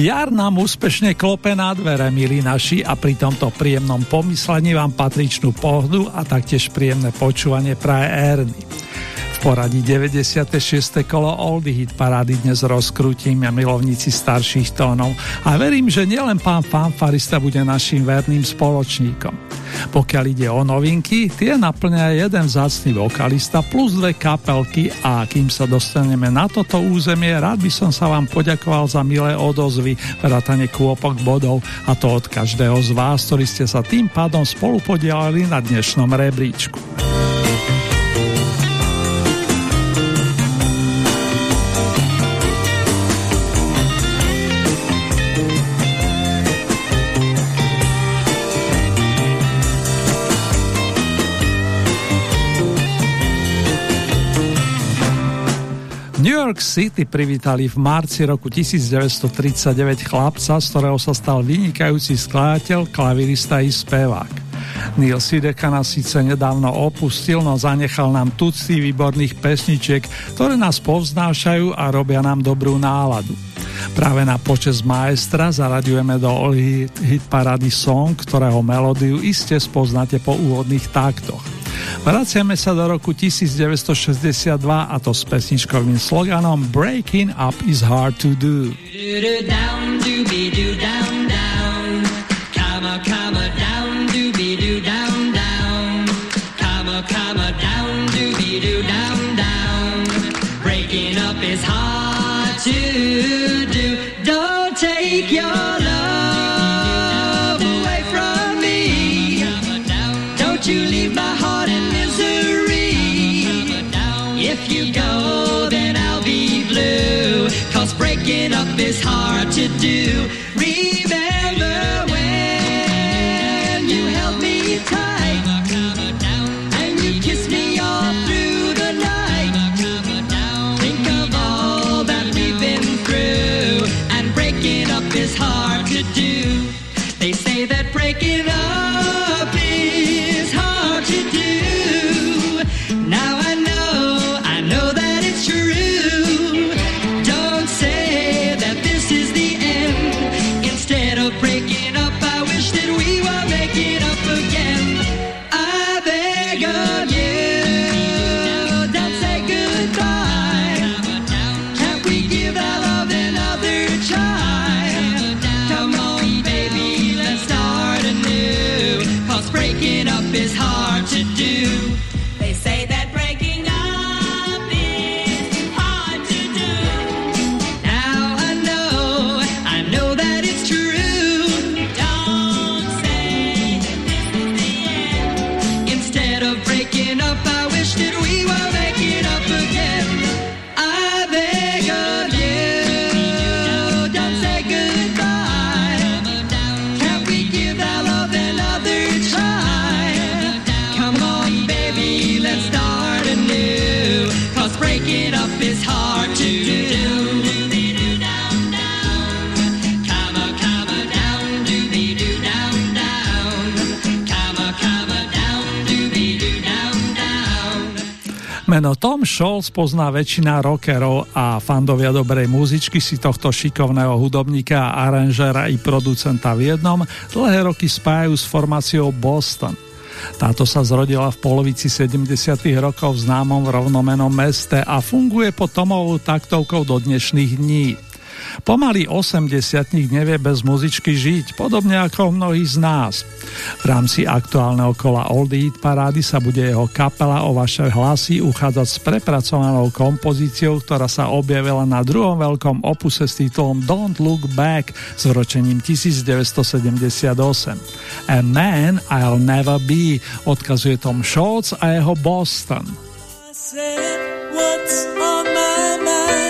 Jar nám úspešne klope na dvere, milí naši, a pri tomto príjemnom pomyslení vám patričnú pohodu a taktiež príjemné počúvanie praje Erny. Poradí 96. kolo Oldie Hit parády dnes rozkrútim a milovníci starších tónov a verím, že nielen pán fanfarista bude našim verným spoločníkom. Pokiaľ ide o novinky, tie naplňa jeden vzácný vokalista plus dve kapelky a kým sa dostaneme na toto územie, rád by som sa vám poďakoval za milé odozvy, vrátane kôpok bodov a to od každého z vás, ktorí ste sa tým pádom spolu podielali na dnešnom rebríčku. York City privítali v marci roku 1939 chlapca, z ktorého sa stal vynikajúci skladateľ, klavirista i spevák. Neil Sideka nás síce nedávno opustil, no zanechal nám tucty výborných pesničiek, ktoré nás povznášajú a robia nám dobrú náladu. Práve na počas maestra zaraďujeme do hit, hit parady song, ktorého melódiu iste spoznáte po úvodných taktoch. Vraciame sa do roku 1962 a to s pesničkovým sloganom Breaking up is hard to do. Breaking up is hard to do. Don't take your what to do. Read Meno Tom Scholz pozná väčšina rockerov a fandovia dobrej muzičky si tohto šikovného hudobníka, aranžera i producenta v jednom dlhé roky spájajú s formáciou Boston. Táto sa zrodila v polovici 70. rokov v známom rovnomenom meste a funguje pod Tomovou taktovkou do dnešných dní. Pomaly 80 nevie bez muzičky žiť, podobne ako mnohí z nás. V rámci aktuálneho kola Oldie Hit parády sa bude jeho kapela o vaše hlasy uchádzať s prepracovanou kompozíciou, ktorá sa objavila na druhom veľkom opuse s titulom Don't Look Back s vročením 1978. A Man I'll Never Be odkazuje Tom Schultz a jeho Boston. I said, what's on my mind?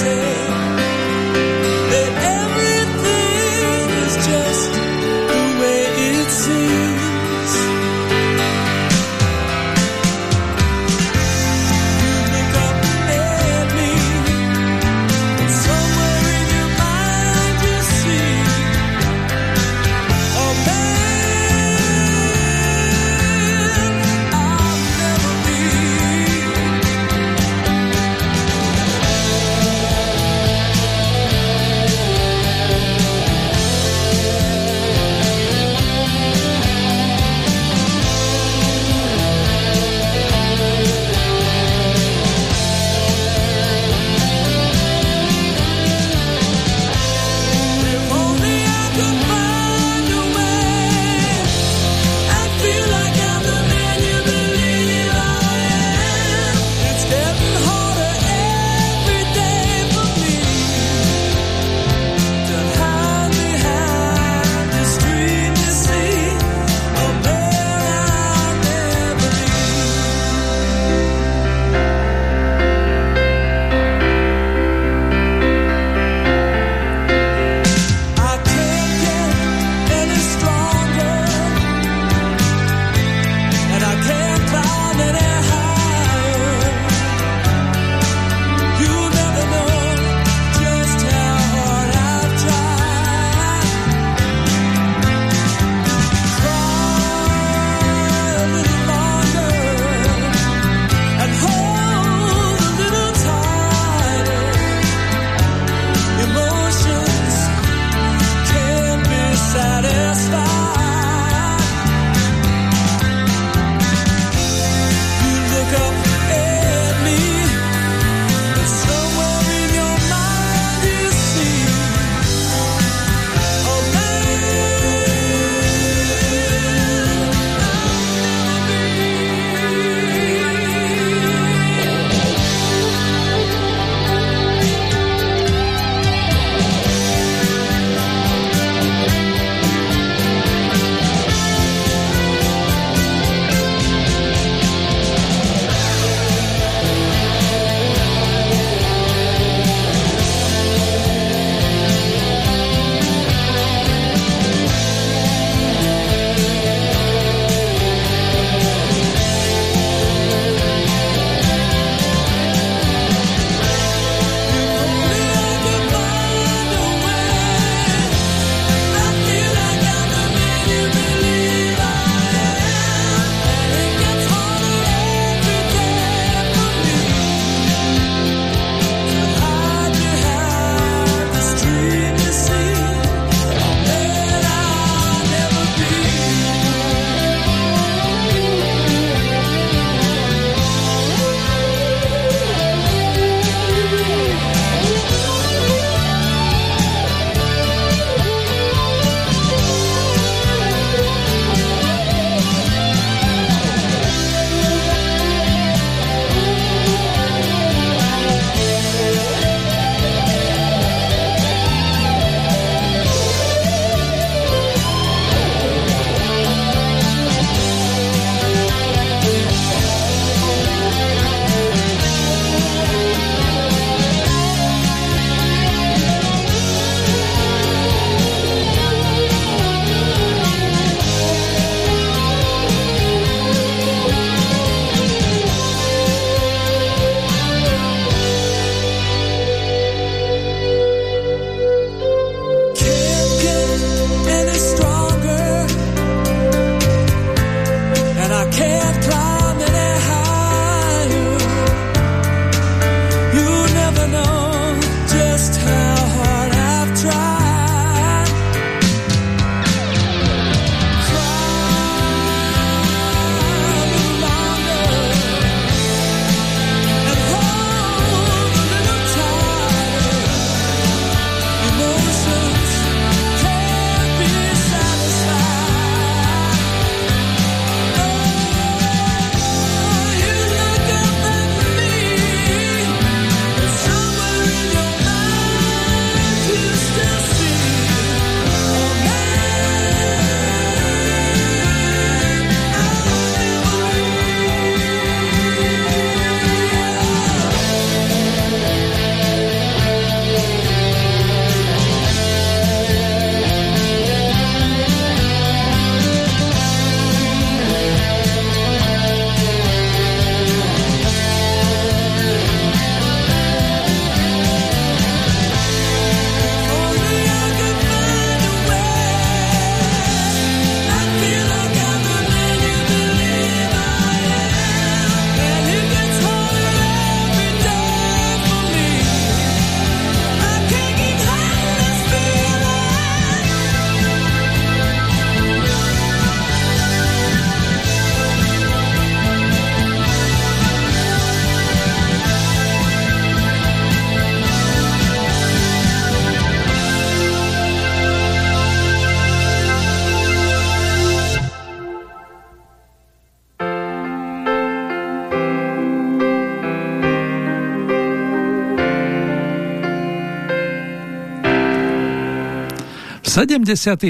70.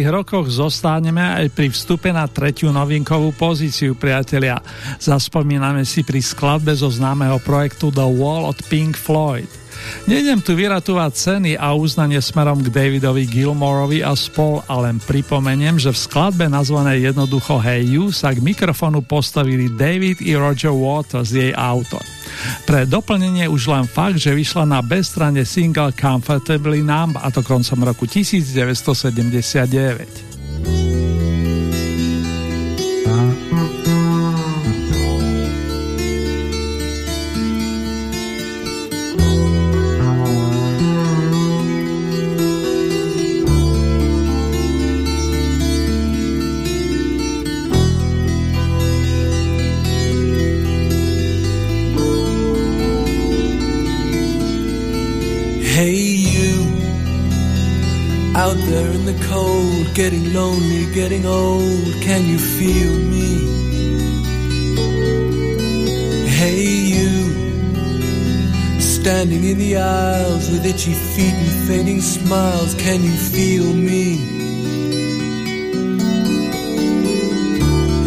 rokoch zostáneme aj pri vstupe na tretiu novinkovú pozíciu, priatelia. Zaspomíname si pri skladbe zo známeho projektu The Wall od Pink Floyd. Nejdem tu vyratovať ceny a uznanie smerom k Davidovi Gilmorovi a spol, ale pripomeniem, že v skladbe nazvanej jednoducho Hey You sa k mikrofonu postavili David i Roger Waters, jej autor. Pre doplnenie už len fakt, že vyšla na bezstrane single Comfortably Numb a to koncom roku 1979. Getting lonely, getting old. Can you feel me? Hey, you, standing in the aisles with itchy feet and fading smiles. Can you feel me?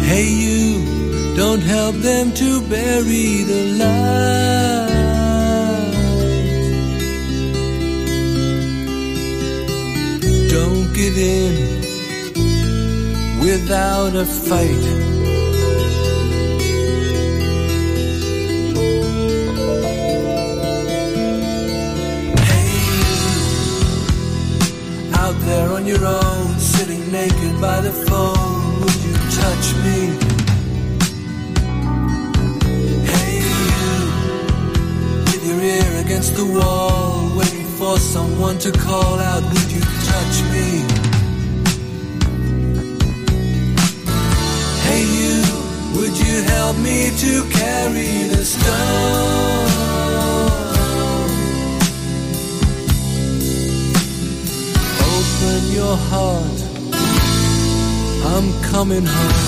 Hey, you, don't help them to bury the light. Don't give in without a fight. Hey, out there on your own, sitting naked by the phone, would you touch me? Hey, you, with your ear against the wall, waiting for someone to call out, would you touch me? Help me to carry the stone? Open your heart, I'm coming home.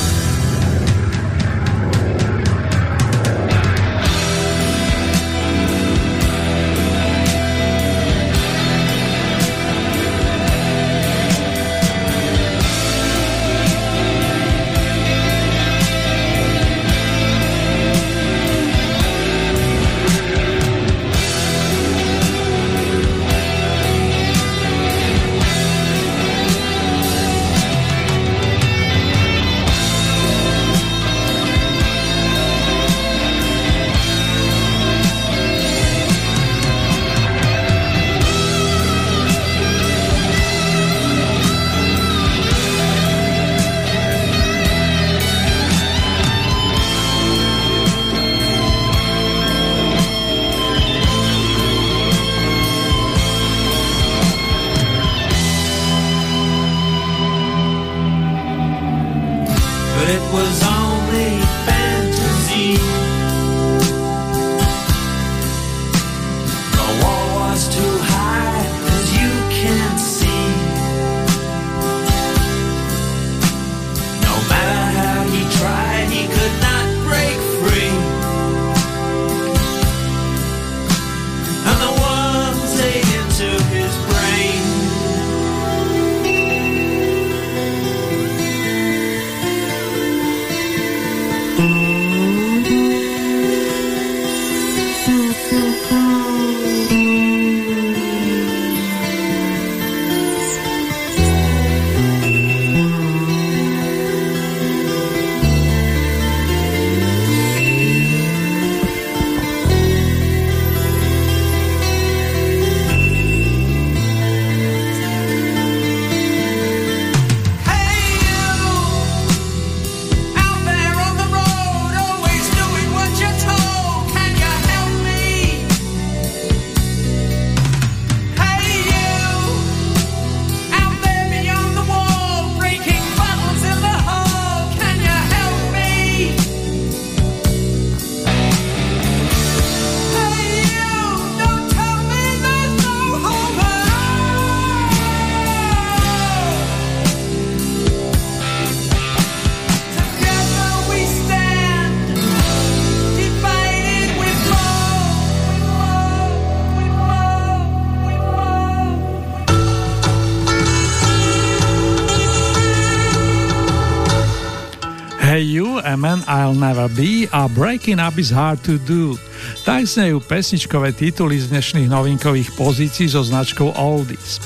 Never Be a Breaking Up is Hard to Do. Tak znejú pesničkové tituly z dnešných novinkových pozícií so značkou Oldies.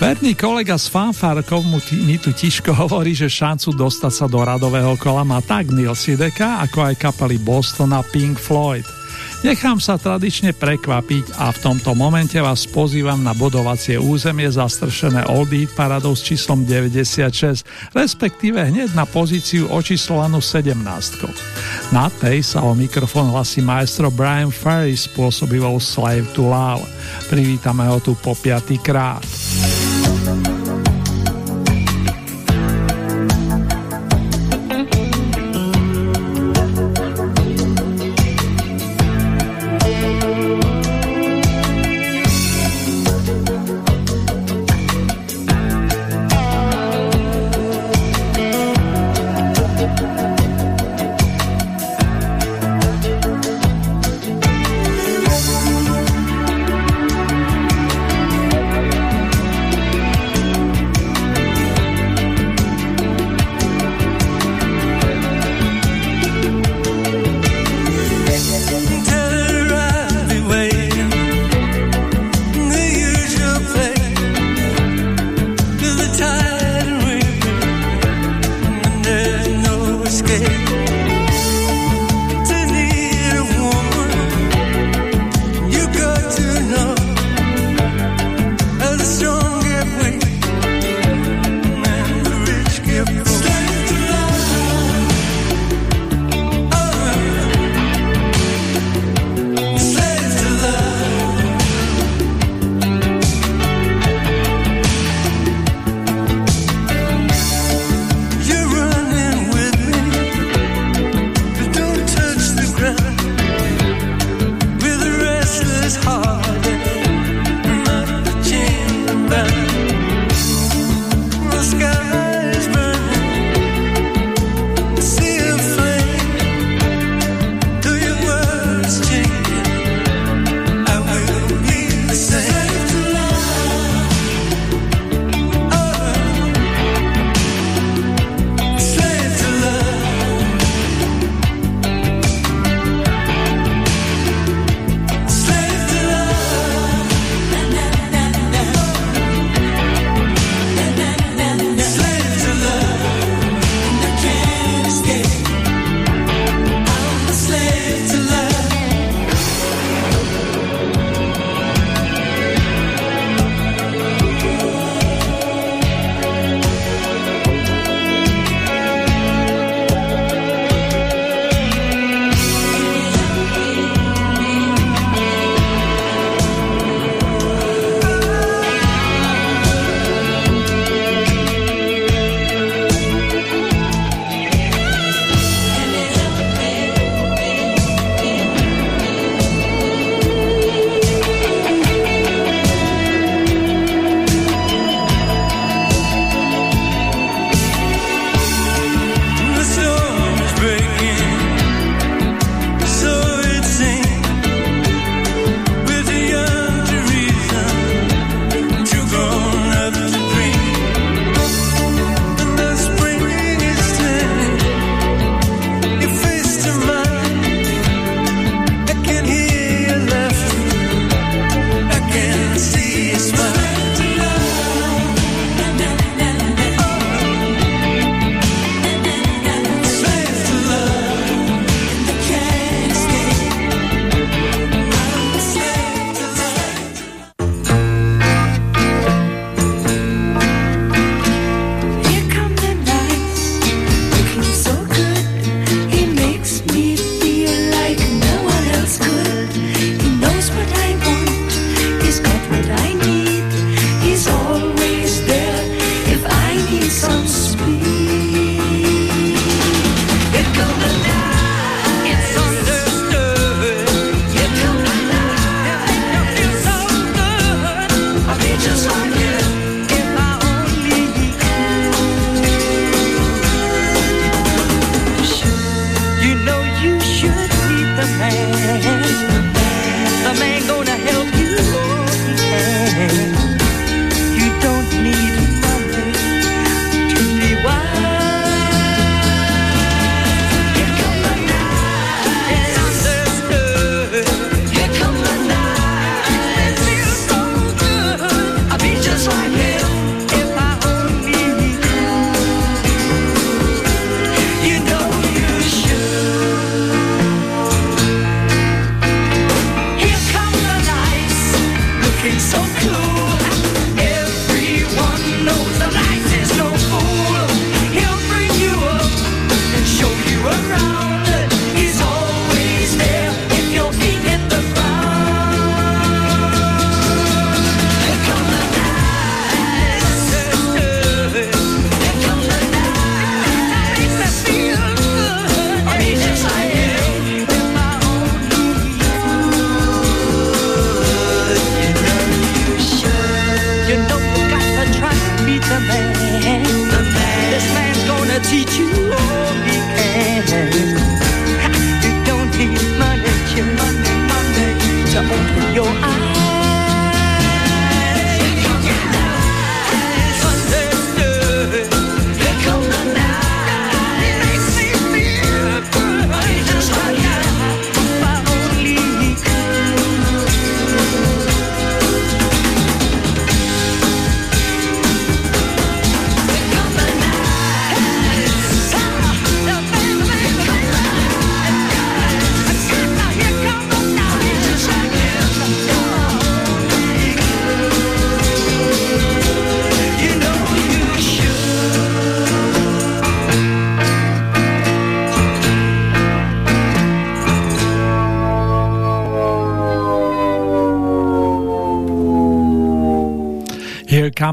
Verný kolega s fanfárkou mu mi tu tiško hovorí, že šancu dostať sa do radového kola má tak Neil Sideka, ako aj kapely Boston a Pink Floyd – Nechám sa tradične prekvapiť a v tomto momente vás pozývam na bodovacie územie zastršené Oldie paradou s číslom 96, respektíve hneď na pozíciu očíslovanú 17. Na tej sa o mikrofón hlasí maestro Brian Ferry spôsobivou Slave to Love. Privítame ho tu po piatý krát.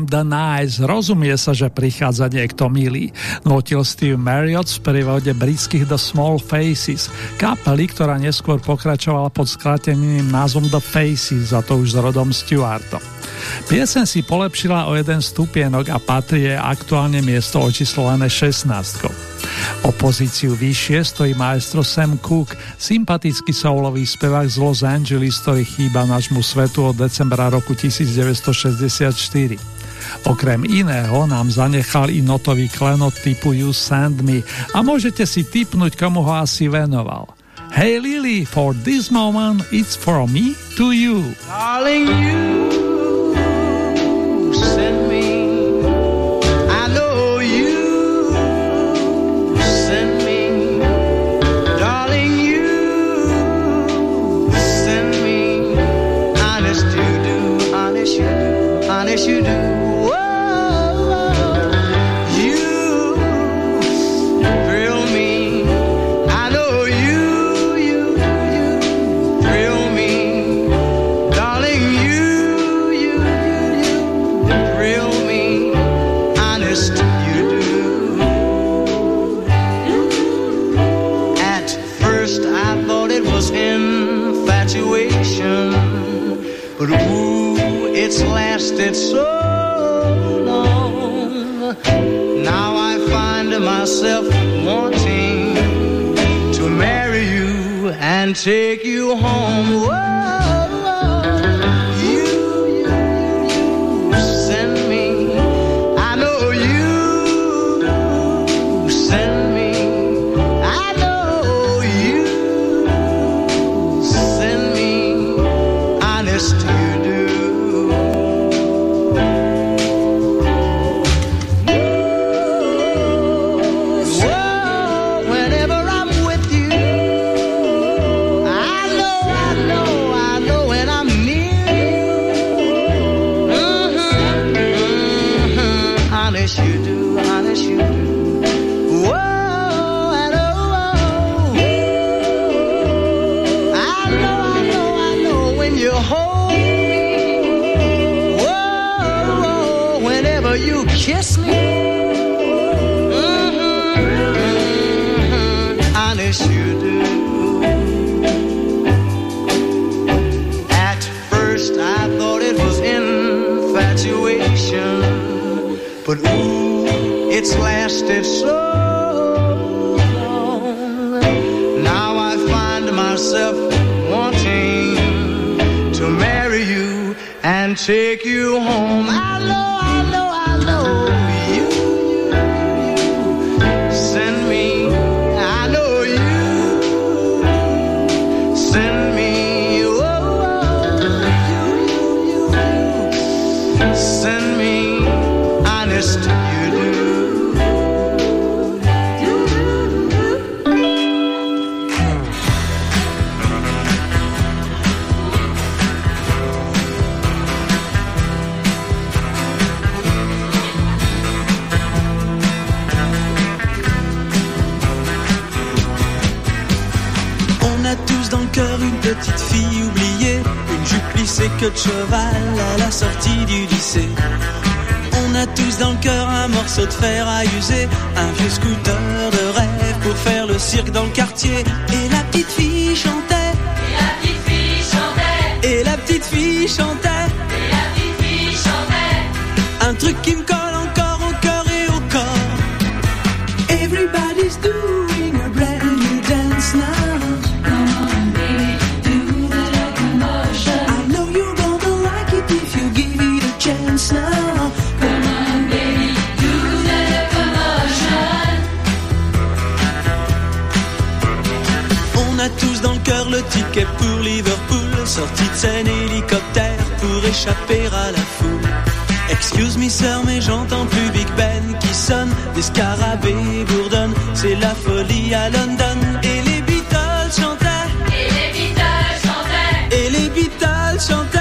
The Nights, rozumie sa, že prichádza niekto milý. Notil Steve Marriott v prívode britských The Small Faces, kapely, ktorá neskôr pokračovala pod skrateným názvom The Faces, a to už s rodom Stewartom. Piesen si polepšila o jeden stupienok a patrí je aktuálne miesto očíslované 16. O pozíciu vyššie stojí maestro Sam Cook, sympatický soulový spevák z Los Angeles, ktorý chýba nášmu svetu od decembra roku 1964. Okrem iného nám zanechal i notový klenot typu You Send Me a môžete si typnúť, komu ho asi venoval. Hey Lily, for this moment it's from me to you. Darling, you scarabées bourdonnent C'est la folie à London. Et les Beatles chantaient. Et les Beatles chantaient. Et les Beatles chantaient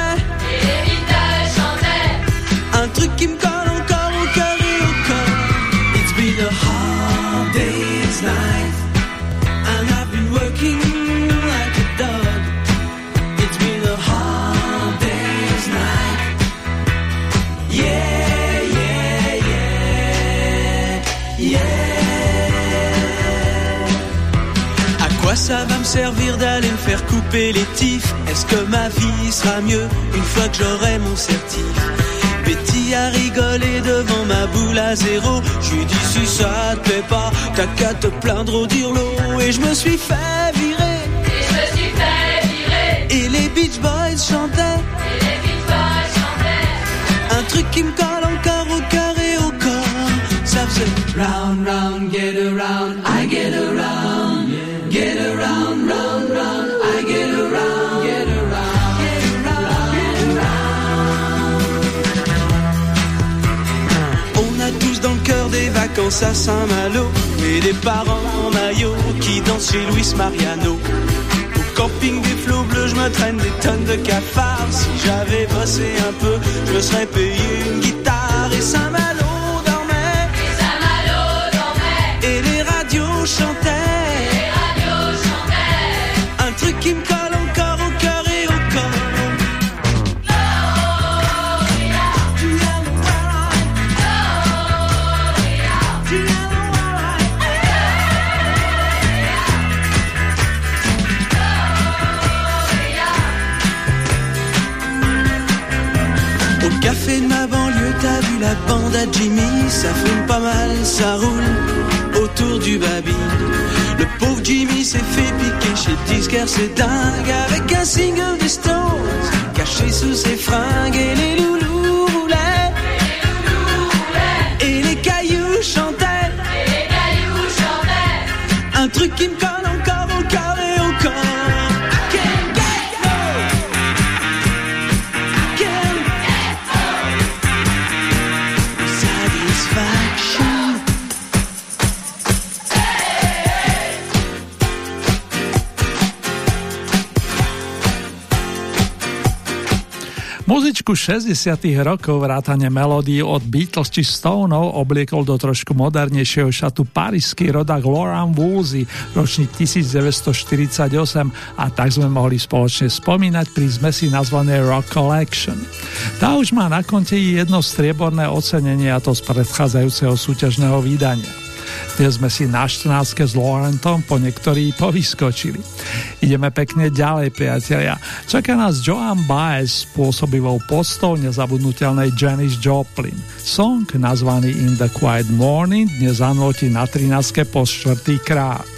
servir d'aller me faire couper les tifs Est-ce que ma vie sera mieux une fois que j'aurai mon certif? Betty a rigolé devant ma boule à zéro. Je lui dis si ça te plaît pas, t'as qu'à te plaindre au dirlo. Et je me suis fait virer. Et je me suis fait virer Et les Beach Boys chantaient Et les Beatles chantaient un truc qui me colle encore au cœur et au corps. Ça faisait round, round, get around, I get around, à Saint-Malo et des parents en maillot qui dansent chez Luis Mariano. Au camping des flots bleus, je me traîne des tonnes de cafards. Si j'avais bossé un peu, je me serais payé une guitare et Saint-Malo dormait Et Saint-Malo dormait et les radios chantaient. Bande à Jimmy, ça fume pas mal, ça roule autour du baby. Le pauvre Jimmy s'est fait piquer chez disquaire, c'est dingue, avec un single des Stones, caché sous ses fringues, et les loulous roulaient, et les cailloux chantaient, Et les cailloux chantaient un truc qui me Muzičku 60 rokov vrátane melódií od Beatles či Stoneov obliekol do trošku modernejšieho šatu parísky rodák Laurent Woolsey, ročník 1948 a tak sme mohli spoločne spomínať pri zmesi nazvanej Rock Collection. Tá už má na konte jedno strieborné ocenenie a to z predchádzajúceho súťažného vydania. Dnes sme si na 14 s Laurentom po niektorí povyskočili. Ideme pekne ďalej, priatelia. Čaká nás Joan Baez s pôsobivou postou nezabudnutelnej Janis Joplin. Song nazvaný In the Quiet Morning dnes zanotí na 13 po štvrtý krát.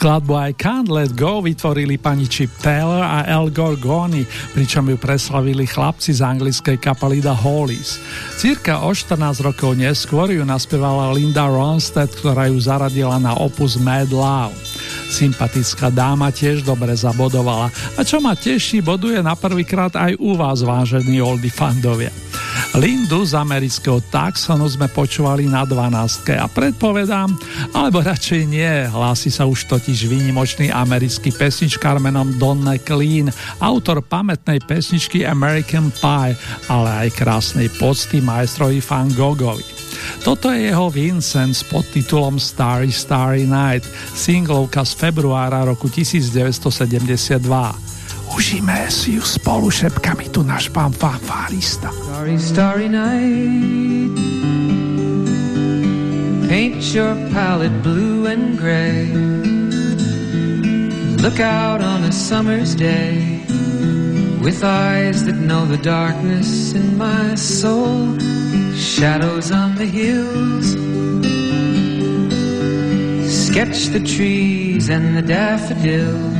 Skladbu I Can't Let Go vytvorili pani Chip Taylor a El Gorgoni, pričom ju preslavili chlapci z anglickej kapely The Hollies. Cirka o 14 rokov neskôr ju naspievala Linda Ronstadt, ktorá ju zaradila na opus Mad Love. Sympatická dáma tiež dobre zabodovala. A čo ma teší, boduje na prvýkrát aj u vás, vážení oldy fandovia. Lindu z amerického Taxonu sme počúvali na 12. a predpovedám, alebo radšej nie, hlási sa už totiž výnimočný americký pesničkár menom Don McLean, autor pamätnej pesničky American Pie, ale aj krásnej pocty majstrovi Van Goghovi. Toto je jeho Vincent s podtitulom Starry Starry Night, singlovka z februára roku 1972. Užíme si ju spolu šepkami tu náš pán fanfárista. Starry, starry night. Paint your palette blue and gray. Look out on a summer's day with eyes that know the darkness in my soul. Shadows on the hills. Sketch the trees and the daffodils.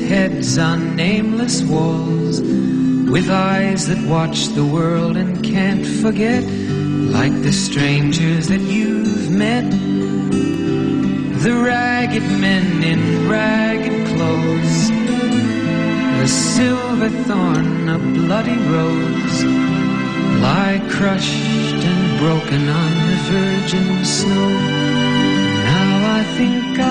heads on nameless walls. With eyes that watch the world and can't forget. Like the strangers that you've met. The ragged men in ragged clothes. The silver thorn, a bloody rose, lie crushed and broken on the virgin snow. Now I think I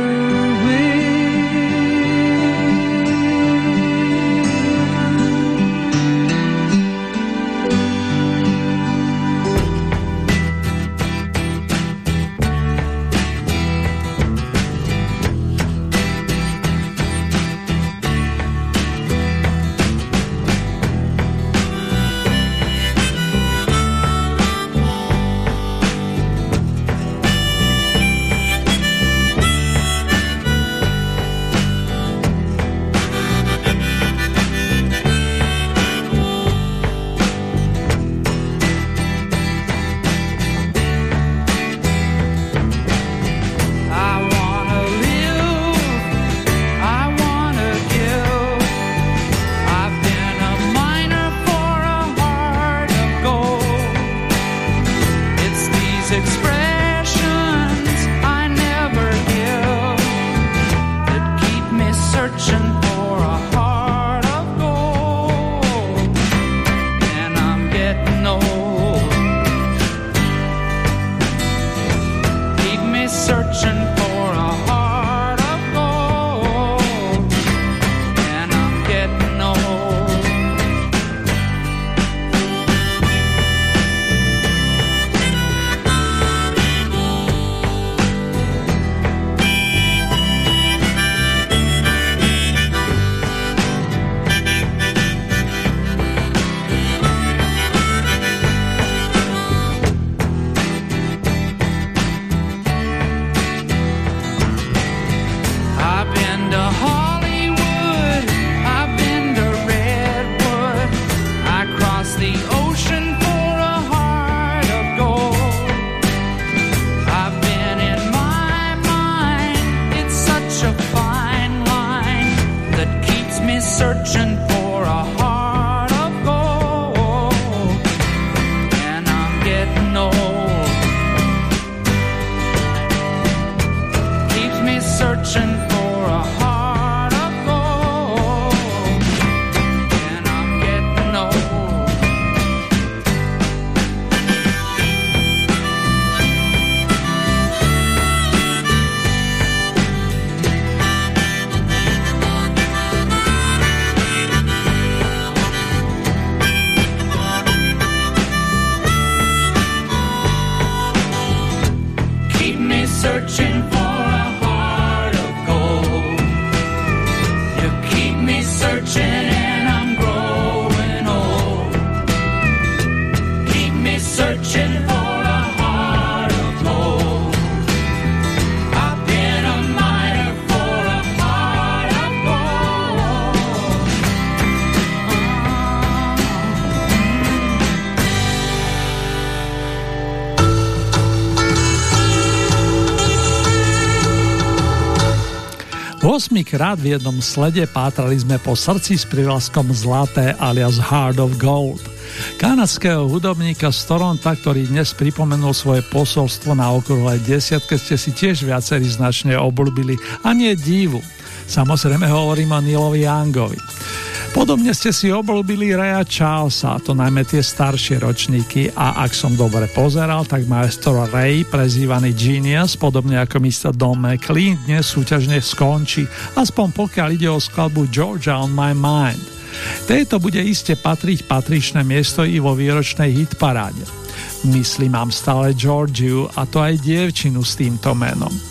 krát v jednom slede pátrali sme po srdci s privlaskom Zlaté alias Heart of Gold. Kanadského hudobníka z Toronta, ktorý dnes pripomenul svoje posolstvo na okrúhlej desiatke, ste si tiež viacerí značne obľúbili a nie divu. Samozrejme hovorím o Nilovi Youngovi. Podobne ste si obľúbili Raya Charlesa, to najmä tie staršie ročníky a ak som dobre pozeral, tak maestro Ray, prezývaný Genius, podobne ako Mr. Don McLean, dnes súťažne skončí, aspoň pokiaľ ide o skladbu Georgia on my mind. Tejto bude iste patriť patričné miesto i vo výročnej hitparáde. Myslím, mám stále Georgiu a to aj dievčinu s týmto menom.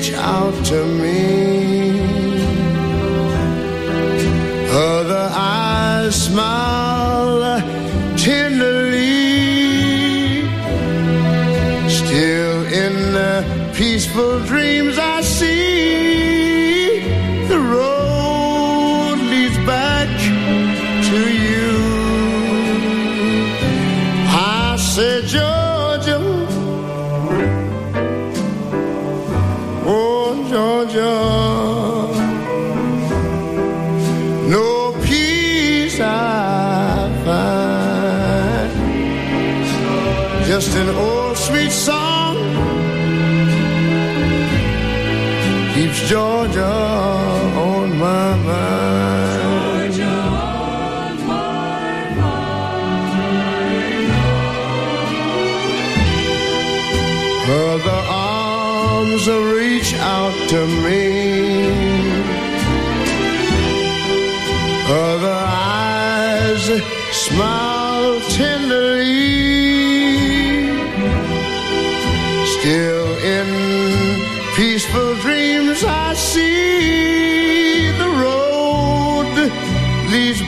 reach out to me. Other eyes smile tenderly. Still in the peaceful dreams I Georgia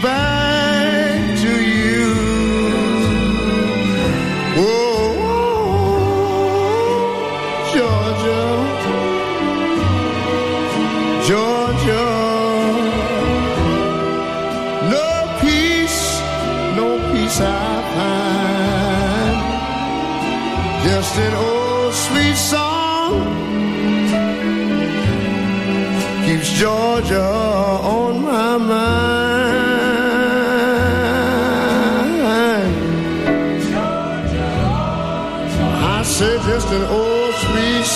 back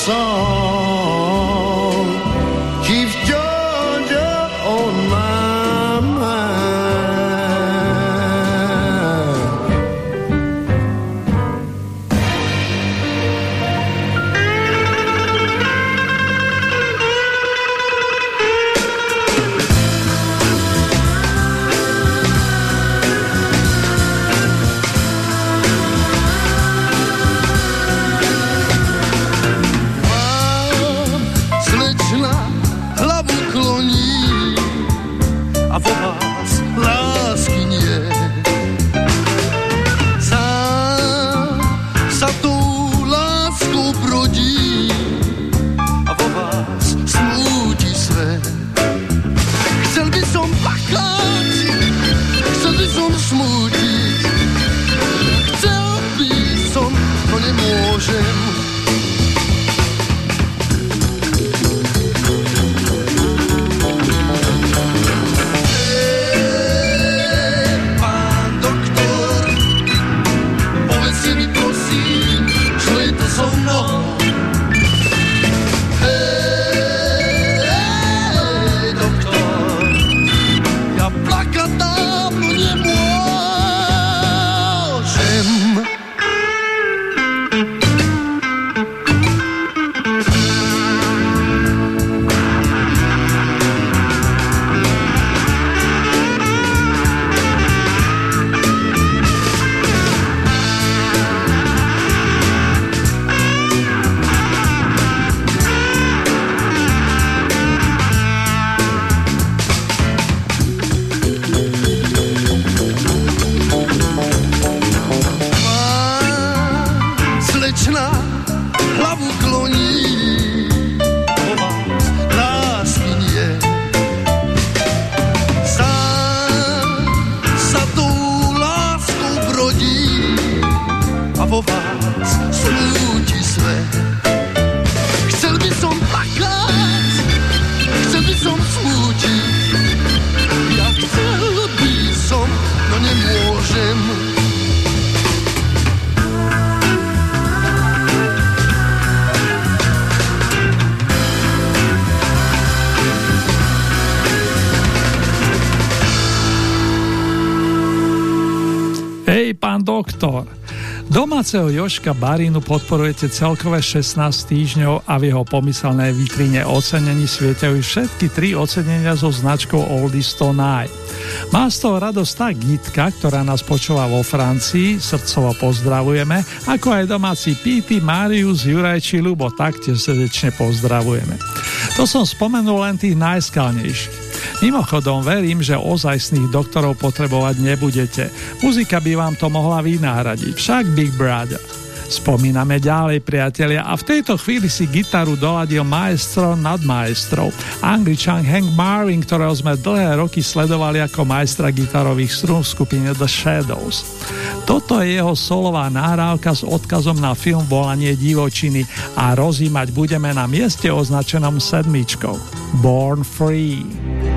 song vo vás smúti svet. Chcel by som plakať, chcel by som smútiť, ja chcel by som, no nemôžem. Hej, pán doktor, domáceho Joška Barínu podporujete celkové 16 týždňov a v jeho pomyselnej vitrine ocenení svietajú všetky tri ocenenia so značkou Oldies Tonight. Má z toho radosť tá Gitka, ktorá nás počúva vo Francii, srdcovo pozdravujeme, ako aj domáci Píty, Marius, Juraj či Lubo, taktiež srdečne pozdravujeme. To som spomenul len tých najskalnejších. Mimochodom verím, že ozajstných doktorov potrebovať nebudete. Muzika by vám to mohla vynáhradiť, však Big Brother. Spomíname ďalej, priatelia, a v tejto chvíli si gitaru doladil maestro nad maestrov. Angličan Hank Marvin, ktorého sme dlhé roky sledovali ako majstra gitarových strún v skupine The Shadows. Toto je jeho solová nahrávka s odkazom na film Volanie divočiny a rozímať budeme na mieste označenom sedmičkou. Born Free.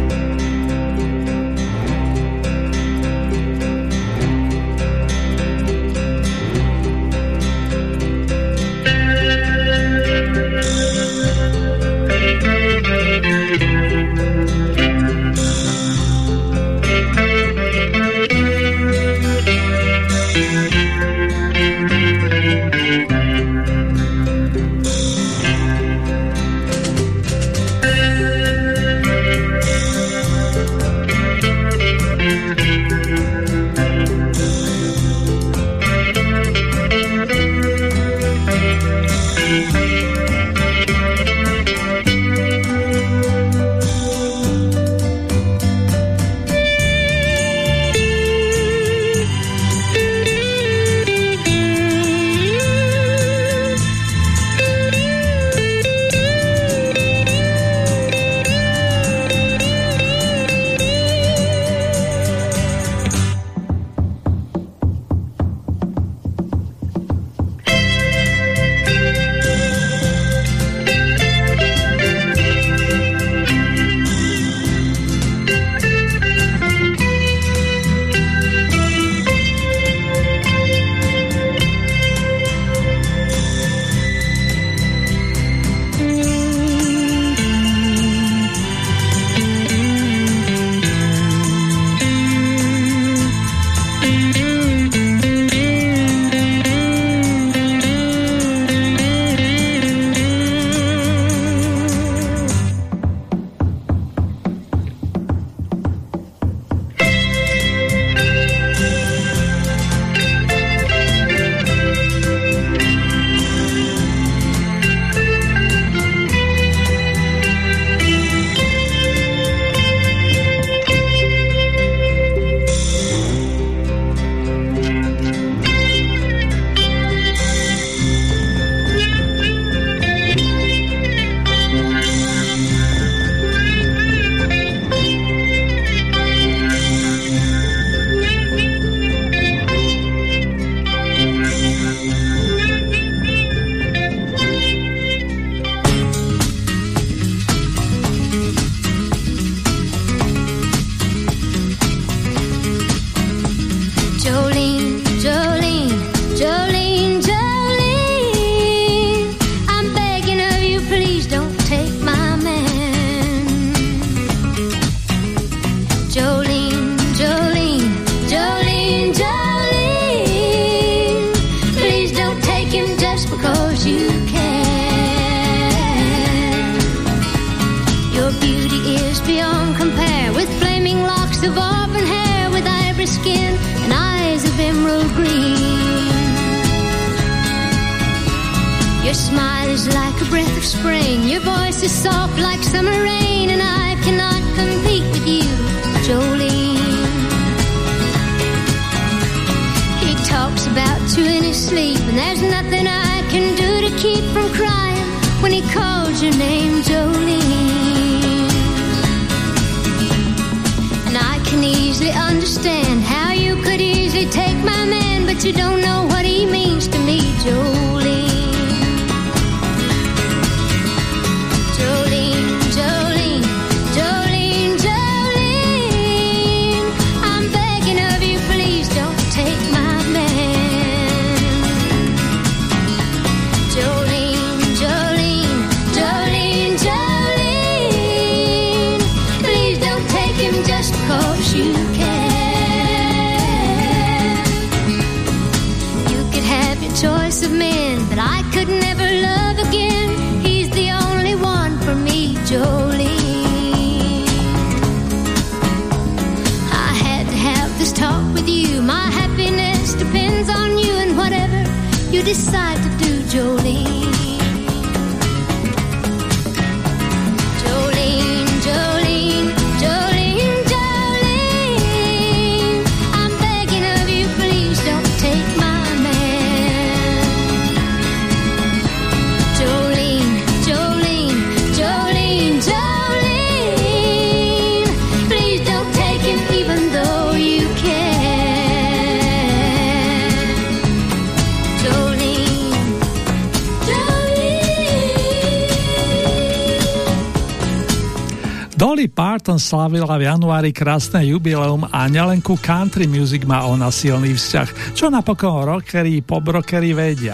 Dolly Parton slavila v januári krásne jubileum a nielen ku country music má ona silný vzťah, čo napokon rockery i pobrockery vedia.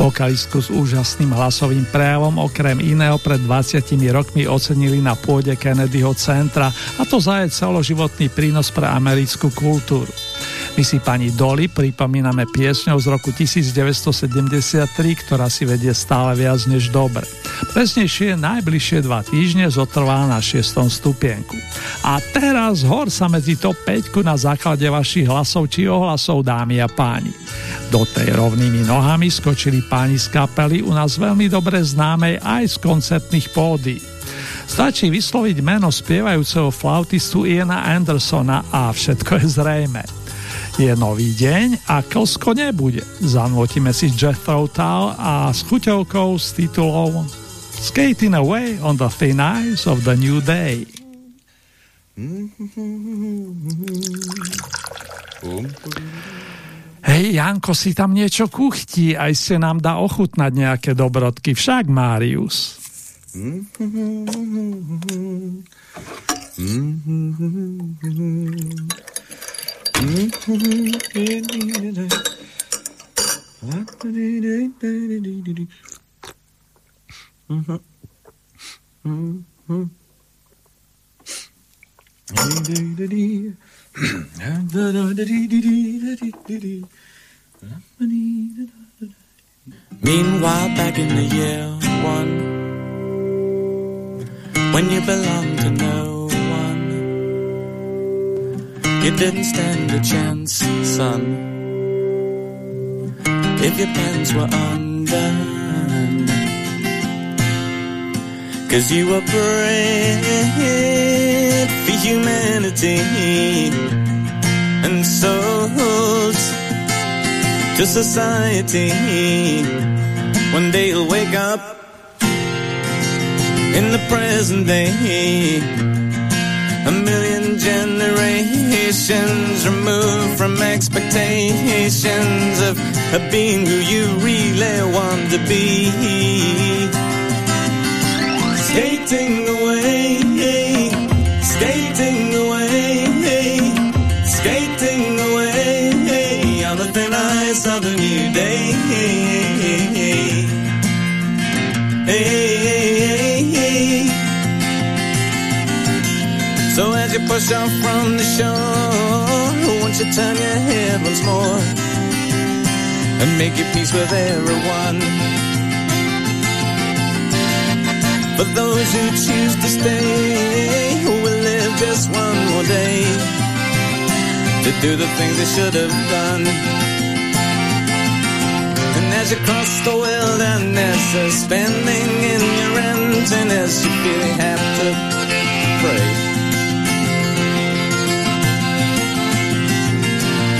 Vokalistku s úžasným hlasovým prejavom okrem iného pred 20 rokmi ocenili na pôde Kennedyho centra a to za jej celoživotný prínos pre americkú kultúru. My si pani Dolly pripomíname piesňou z roku 1973, ktorá si vedie stále viac než dobre. Presnejšie najbližšie dva týždne zotrvá na 6. stupienku. A teraz hor sa medzi top 5 na základe vašich hlasov či ohlasov, dámy a páni. Do tej rovnými nohami skočili páni z kapely u nás veľmi dobre známej aj z koncertných pódy. Stačí vysloviť meno spievajúceho flautistu Iana Andersona a všetko je zrejme. Je nový deň a klsko nebude. Zanotíme si Jethro Tull a s chuťovkou s titulou Skating Away on the Thin Ice of the New Day. Hej, Janko si tam niečo kuchtí, aj ste nám dá ochutnať nejaké dobrodky, však Márius. Meanwhile, back in the year one, when you belong to no you didn't stand a chance, son. If your pants were undone, cause you were bred for humanity and sold to society. One day you'll wake up in the present day. A generations removed from expectations of, of being who you really want to be. Skating away, skating away, skating away on the thin ice of the new day. So you push on from the shore, won't you turn your head once more and make your peace with everyone? For those who choose to stay, who will live just one more day to do the things they should have done. And as you cross the wilderness, suspending in your emptiness, you feel you have to pray.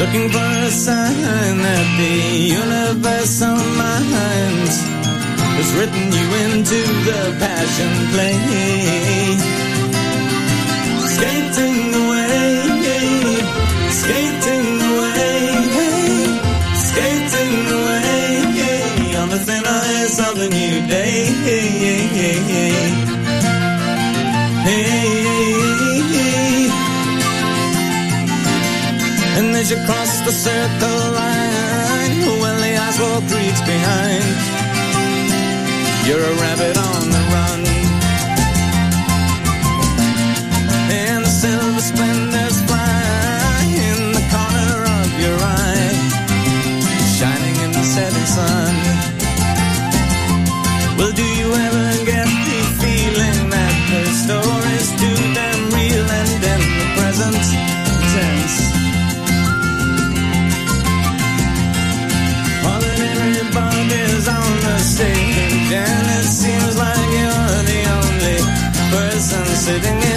Looking for a sign that the universe on my mind has written you into the passion play. Skating away, skating away, skating away on the thin ice of a new day. as you cross the circle line when the eyes will behind. You're a rabbit on the run. 谁等你？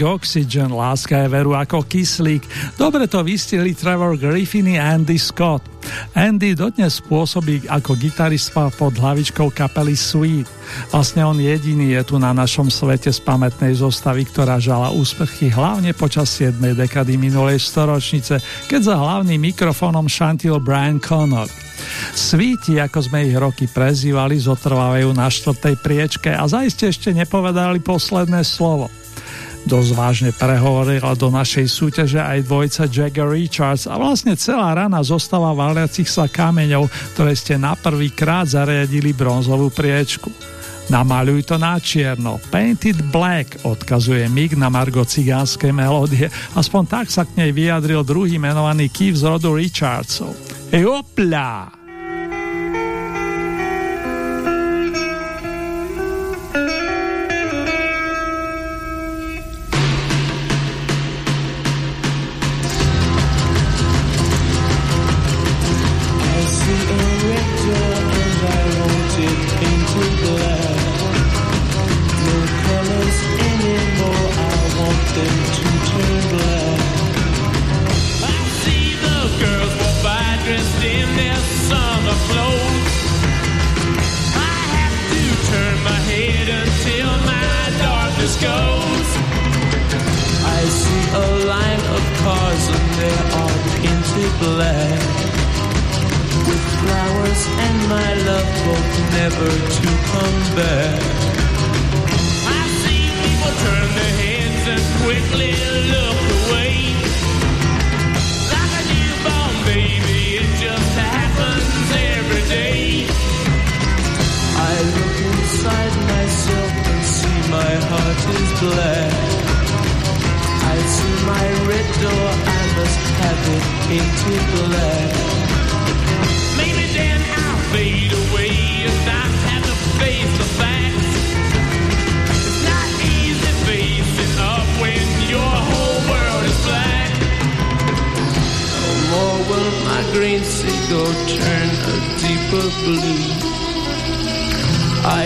Like oxygen, láska je veru ako kyslík. Dobre to vystihli Trevor Griffin a Andy Scott. Andy dodnes spôsobí ako gitarista pod hlavičkou kapely Sweet. Vlastne on jediný je tu na našom svete z pamätnej zostavy, ktorá žala úspechy hlavne počas 7. dekady minulej storočnice, keď za hlavným mikrofónom šantil Brian Connor. Svíti, ako sme ich roky prezývali, zotrvávajú na štvrtej priečke a zaiste ešte nepovedali posledné slovo. Dosť vážne prehovorila do našej súťaže aj dvojca Jagger Richards a vlastne celá rana zostáva valiacich sa kameňov, ktoré ste na prvý krát zariadili bronzovú priečku. Namaluj to na čierno. Painted Black odkazuje Mig na margo cigánskej melódie. Aspoň tak sa k nej vyjadril druhý menovaný Keith z rodu Richardsov. Hej,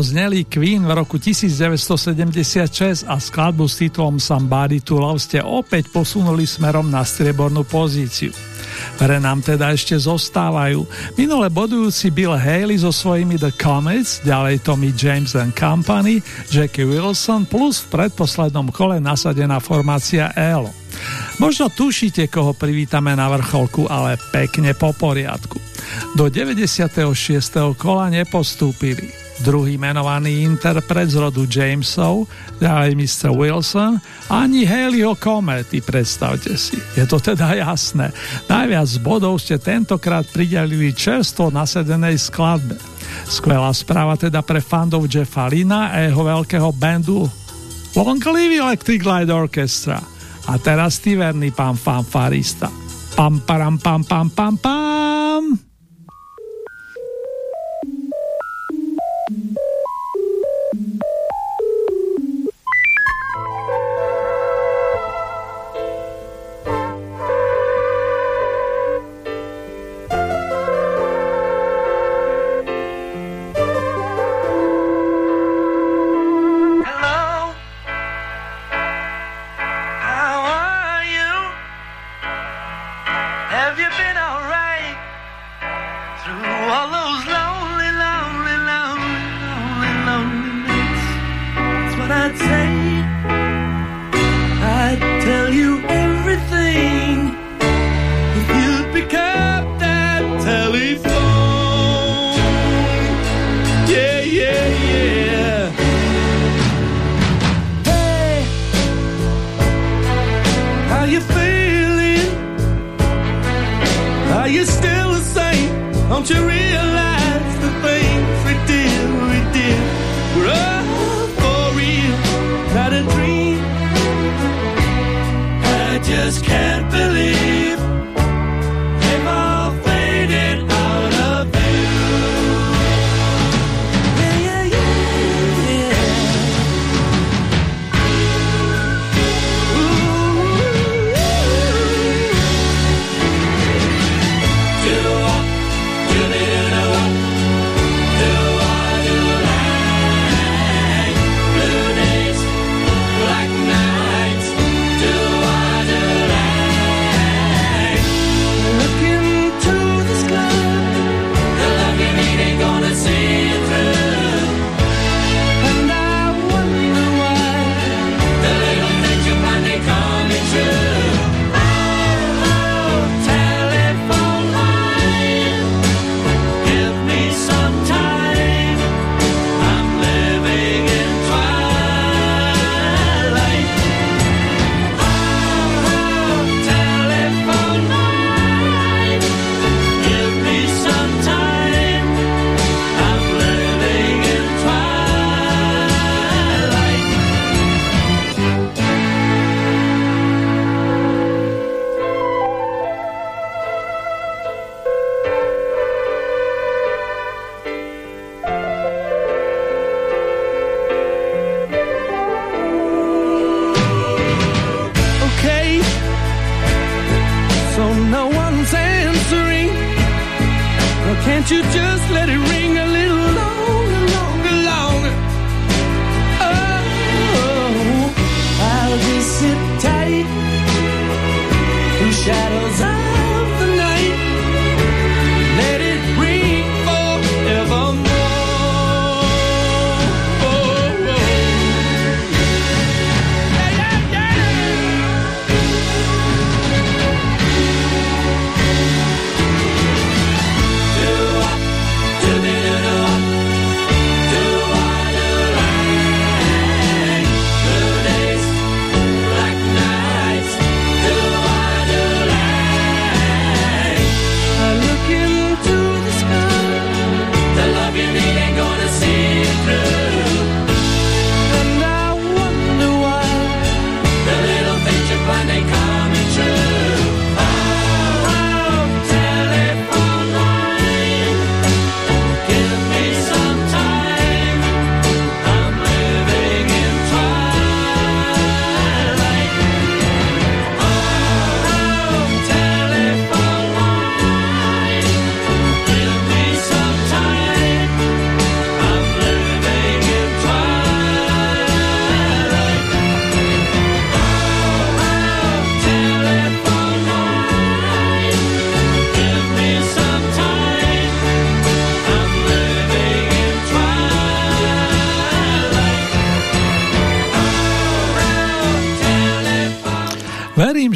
takto zneli Queen v roku 1976 a skladbu s titulom Somebody to Love ste opäť posunuli smerom na striebornú pozíciu. Pre nám teda ešte zostávajú. Minule bodujúci Bill Haley so svojimi The Comets, ďalej Tommy James and Company, Jackie Wilson plus v predposlednom kole nasadená formácia L. Možno tušíte, koho privítame na vrcholku, ale pekne po poriadku. Do 96. kola nepostúpili. Druhý menovaný interpret z rodu Jamesov, aj Mr. Wilson, ani Helio Komety, predstavte si. Je to teda jasné. Najviac bodov ste tentokrát pridelili čerstvo nasedenej skladbe. Skvelá správa teda pre fandov Jeffa Lina a jeho veľkého bandu Long Live Electric Light Orchestra. A teraz ty verný pán fanfarista. Pam, param, pam, pam, pam, pam.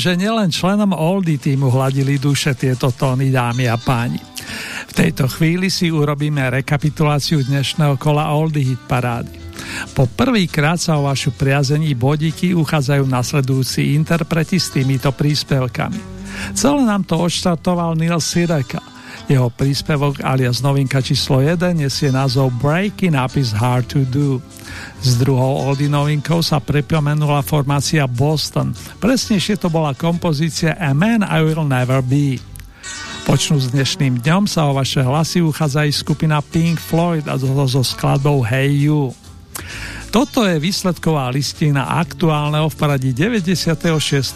Že nielen členom Oldy týmu hladili duše tieto tóny, dámy a páni. V tejto chvíli si urobíme rekapituláciu dnešného kola Oldy hit parády. Po prvýkrát sa o vašu priazení bodíky uchádzajú nasledujúci interpreti s týmito príspevkami. Celé nám to odštartoval Neil Sireka. Jeho príspevok alias novinka číslo 1 nesie názov Up is Hard to Do. S druhou Oldy novinkou sa pripomenula formácia Boston. Presnejšie to bola kompozícia A Man I Will Never Be. Počnú s dnešným dňom sa o vaše hlasy uchádza aj skupina Pink Floyd a so skladbou Hey You. Toto je výsledková listina aktuálneho v poradí 96.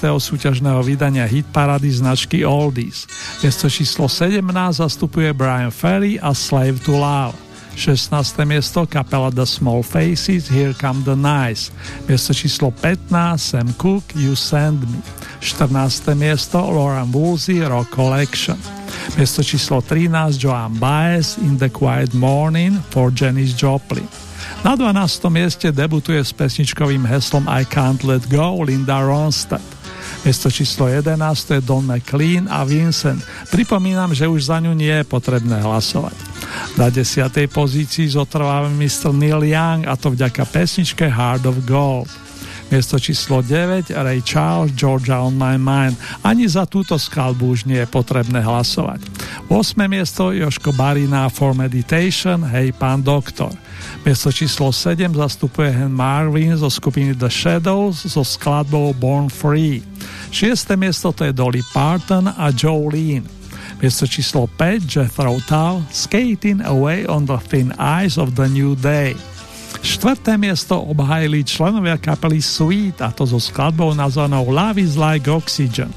súťažného vydania hit parady značky Oldies. Miesto číslo 17 zastupuje Brian Ferry a Slave to Love. 16. miesto kapela The Small Faces Here Come the Nice. Miesto číslo 15 Sam Cooke You Send Me. 14. miesto Lauren Woolsey Rock Collection. Miesto číslo 13 Joan Baez In the Quiet Morning for Janis Joplin. Na 12. mieste debutuje s pesničkovým heslom I Can't Let Go Linda Ronstadt. Miesto číslo 11 je Don McLean a Vincent. Pripomínam, že už za ňu nie je potrebné hlasovať. Na 10. pozícii zotrváva Mr. Neil Young a to vďaka pesničke Heart of Gold. Miesto číslo 9 Ray Charles, Georgia on my mind. Ani za túto skalbu už nie je potrebné hlasovať. 8. miesto Joško Barina For Meditation, Hej pán doktor. Miesto číslo 7 zastupuje Hen Marvin zo skupiny The Shadows so skladbou Born Free. 6. miesto to je Dolly Parton a Jolene. Miesto číslo 5 Jethro Tull Skating Away on the Thin Ice of the New Day. Štvrté miesto obhajili členovia kapely Sweet a to so skladbou nazvanou Love is like Oxygen.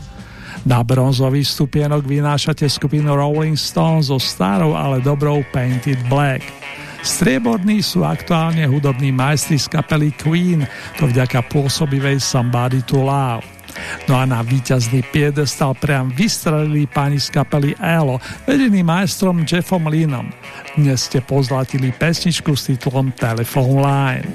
Na bronzový stupienok vynášate skupinu Rolling Stones so starou, ale dobrou Painted Black. Strieborní sú aktuálne hudobní majstri z kapely Queen, to vďaka pôsobivej Somebody to Love. No a na víťazný piedestal priam vystrelili páni z kapely ELO, vedený majstrom Jeffom Linom. Dnes ste pozlatili pesničku s titulom Telephone Line.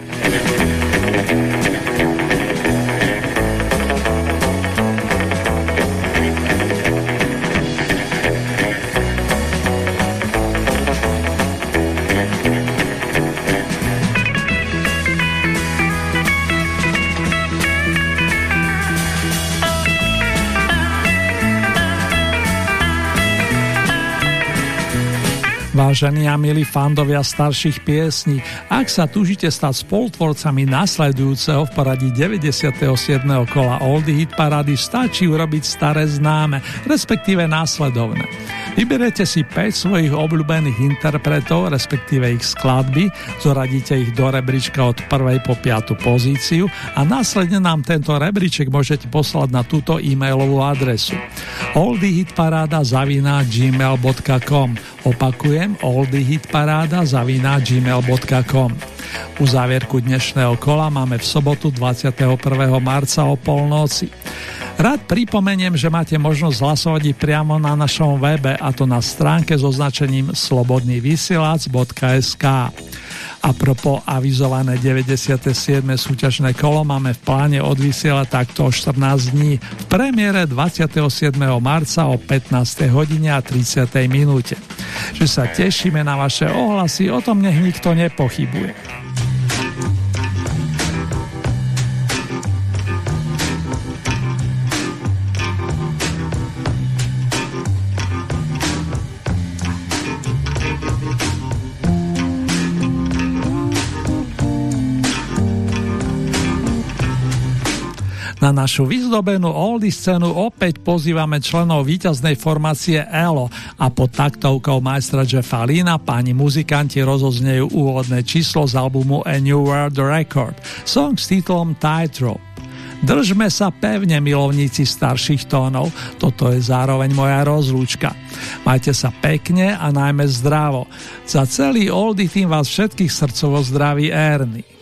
Vážení a milí fandovia starších piesní, ak sa túžite stať spolutvorcami nasledujúceho v poradí 97. kola Oldie Hit Parady, stačí urobiť staré známe, respektíve následovné. Vyberete si 5 svojich obľúbených interpretov, respektíve ich skladby, zoradíte ich do rebríčka od 1. po 5. pozíciu a následne nám tento rebríček môžete poslať na túto e-mailovú adresu oldiehitparáda zaviná gmail.com Opakujem oldiehitparáda zaviná gmail.com Uzávierku dnešného kola máme v sobotu 21. marca o polnoci. Rád pripomeniem, že máte možnosť hlasovať priamo na našom webe a to na stránke so značením slobodnývysielac.sk. A propo avizované 97. súťažné kolo máme v pláne odvysielať takto o 14 dní v premiére 27. marca o 15. hodine a 30. minúte. Že sa tešíme na vaše ohlasy, o tom nech nikto nepochybuje. Na našu vyzdobenú oldy scénu opäť pozývame členov víťaznej formácie ELO a pod taktovkou majstra Jeffa Lina páni muzikanti rozoznejú úvodné číslo z albumu A New World Record, song s titulom Tightrope. Držme sa pevne, milovníci starších tónov, toto je zároveň moja rozlúčka. Majte sa pekne a najmä zdravo. Za celý oldy tým vás všetkých srdcovo zdraví Ernie.